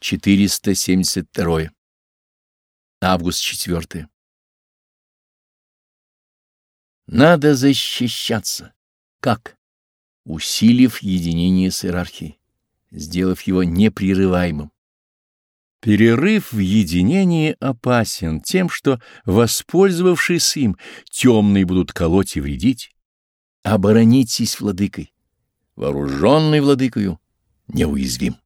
472. Август 4. Надо защищаться. Как? Усилив единение с иерархией, сделав его непрерываемым. Перерыв в единении опасен тем, что, воспользовавшись им, темные будут колоть и вредить. Оборонитесь владыкой. Вооруженный владыкою неуязвим.